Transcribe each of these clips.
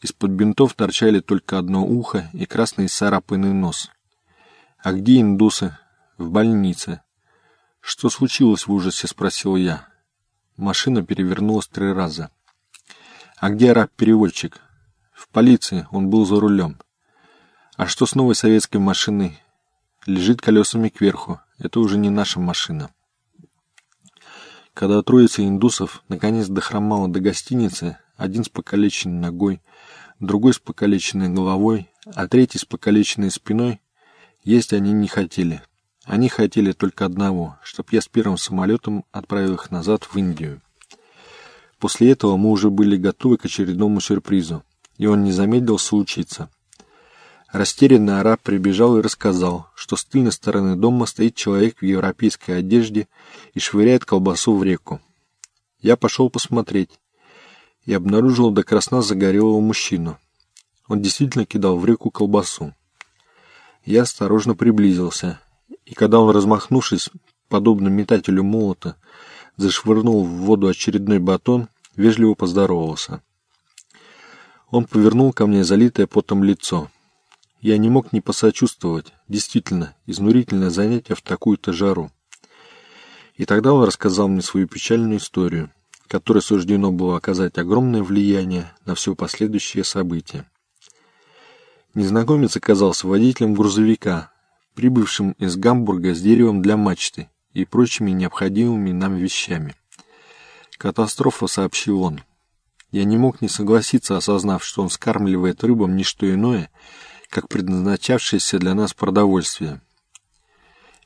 Из-под бинтов торчали только одно ухо и красный царапанный нос. «А где индусы?» «В больнице». «Что случилось в ужасе?» — спросил я. Машина перевернулась три раза. «А где араб-переводчик?» «В полиции, он был за рулем». «А что с новой советской машиной?» «Лежит колесами кверху. Это уже не наша машина». Когда троица индусов наконец дохромала до гостиницы, один с покалеченной ногой, другой с покалеченной головой, а третий с покалеченной спиной, есть они не хотели. Они хотели только одного, чтобы я с первым самолетом отправил их назад в Индию. После этого мы уже были готовы к очередному сюрпризу, и он не замедлил случиться. Растерянный араб прибежал и рассказал, что с тыльной стороны дома стоит человек в европейской одежде и швыряет колбасу в реку. Я пошел посмотреть и обнаружил до красна загорелого мужчину. Он действительно кидал в реку колбасу. Я осторожно приблизился и когда он, размахнувшись, подобно метателю молота, зашвырнул в воду очередной батон, вежливо поздоровался. Он повернул ко мне залитое потом лицо. Я не мог не посочувствовать. Действительно, изнурительное занятие в такую-то жару. И тогда он рассказал мне свою печальную историю, которой суждено было оказать огромное влияние на все последующие события. Незнакомец оказался водителем грузовика, прибывшим из Гамбурга с деревом для мачты и прочими необходимыми нам вещами. Катастрофа, сообщил он. Я не мог не согласиться, осознав, что он скармливает рыбам не что иное, как предназначавшееся для нас продовольствие.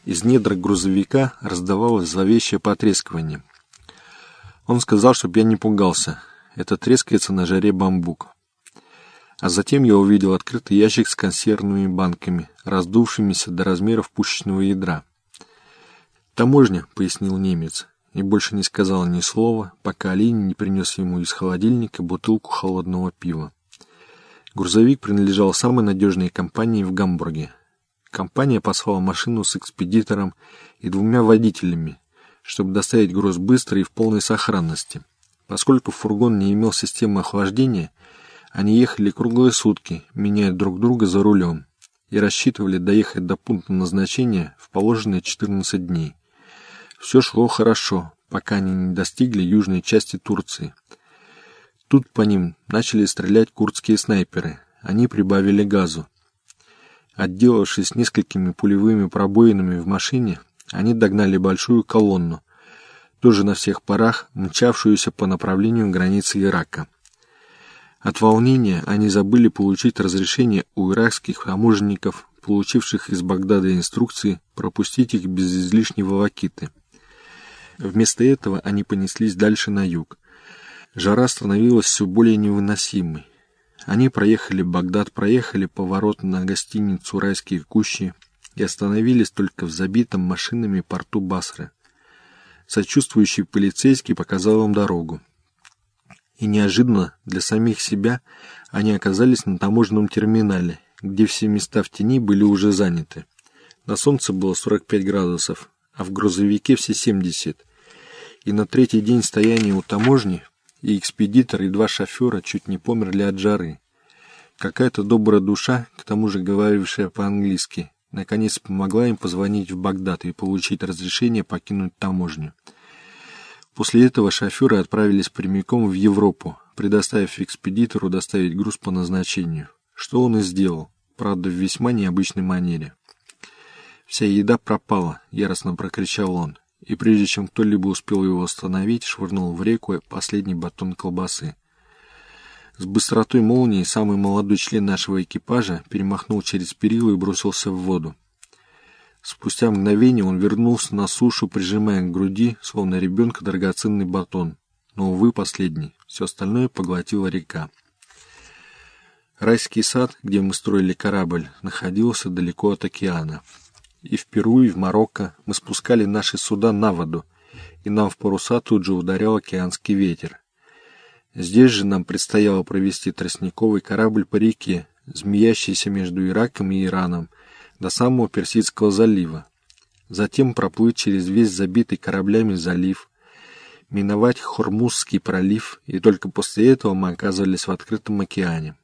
Из недр грузовика раздавалось зловещее потрескивание. Он сказал, чтобы я не пугался. Это трескается на жаре бамбук. А затем я увидел открытый ящик с консервными банками, раздувшимися до размеров пушечного ядра. «Таможня», — пояснил немец, и больше не сказал ни слова, пока Олень не принес ему из холодильника бутылку холодного пива. Грузовик принадлежал самой надежной компании в Гамбурге. Компания послала машину с экспедитором и двумя водителями, чтобы доставить груз быстро и в полной сохранности. Поскольку фургон не имел системы охлаждения, они ехали круглые сутки, меняя друг друга за рулем, и рассчитывали доехать до пункта назначения в положенные 14 дней. Все шло хорошо, пока они не достигли южной части Турции. Тут по ним начали стрелять курдские снайперы. Они прибавили газу. Отделавшись несколькими пулевыми пробоинами в машине, они догнали большую колонну, тоже на всех парах, мчавшуюся по направлению границы Ирака. От волнения они забыли получить разрешение у иракских таможенников, получивших из Багдада инструкции пропустить их без излишней волокиты. Вместо этого они понеслись дальше на юг. Жара становилась все более невыносимой. Они проехали Багдад, проехали поворот на гостиницу «Райские кущи» и остановились только в забитом машинами порту Басры. Сочувствующий полицейский показал им дорогу и неожиданно для самих себя они оказались на таможенном терминале, где все места в тени были уже заняты. На солнце было 45 градусов, а в грузовике все 70. И на третий день стояния у таможни и экспедитор, и два шофера чуть не померли от жары. Какая-то добрая душа, к тому же говорившая по-английски, наконец помогла им позвонить в Багдад и получить разрешение покинуть таможню. После этого шоферы отправились прямиком в Европу, предоставив экспедитору доставить груз по назначению, что он и сделал, правда в весьма необычной манере. «Вся еда пропала», — яростно прокричал он, и прежде чем кто-либо успел его остановить, швырнул в реку последний батон колбасы. С быстротой молнии самый молодой член нашего экипажа перемахнул через перила и бросился в воду. Спустя мгновение он вернулся на сушу, прижимая к груди, словно ребенка, драгоценный батон. Но, увы, последний. Все остальное поглотила река. Райский сад, где мы строили корабль, находился далеко от океана. И в Перу, и в Марокко мы спускали наши суда на воду, и нам в паруса тут же ударял океанский ветер. Здесь же нам предстояло провести тростниковый корабль по реке, змеящийся между Ираком и Ираном, до самого Персидского залива, затем проплыть через весь забитый кораблями залив, миновать Хормузский пролив, и только после этого мы оказывались в открытом океане.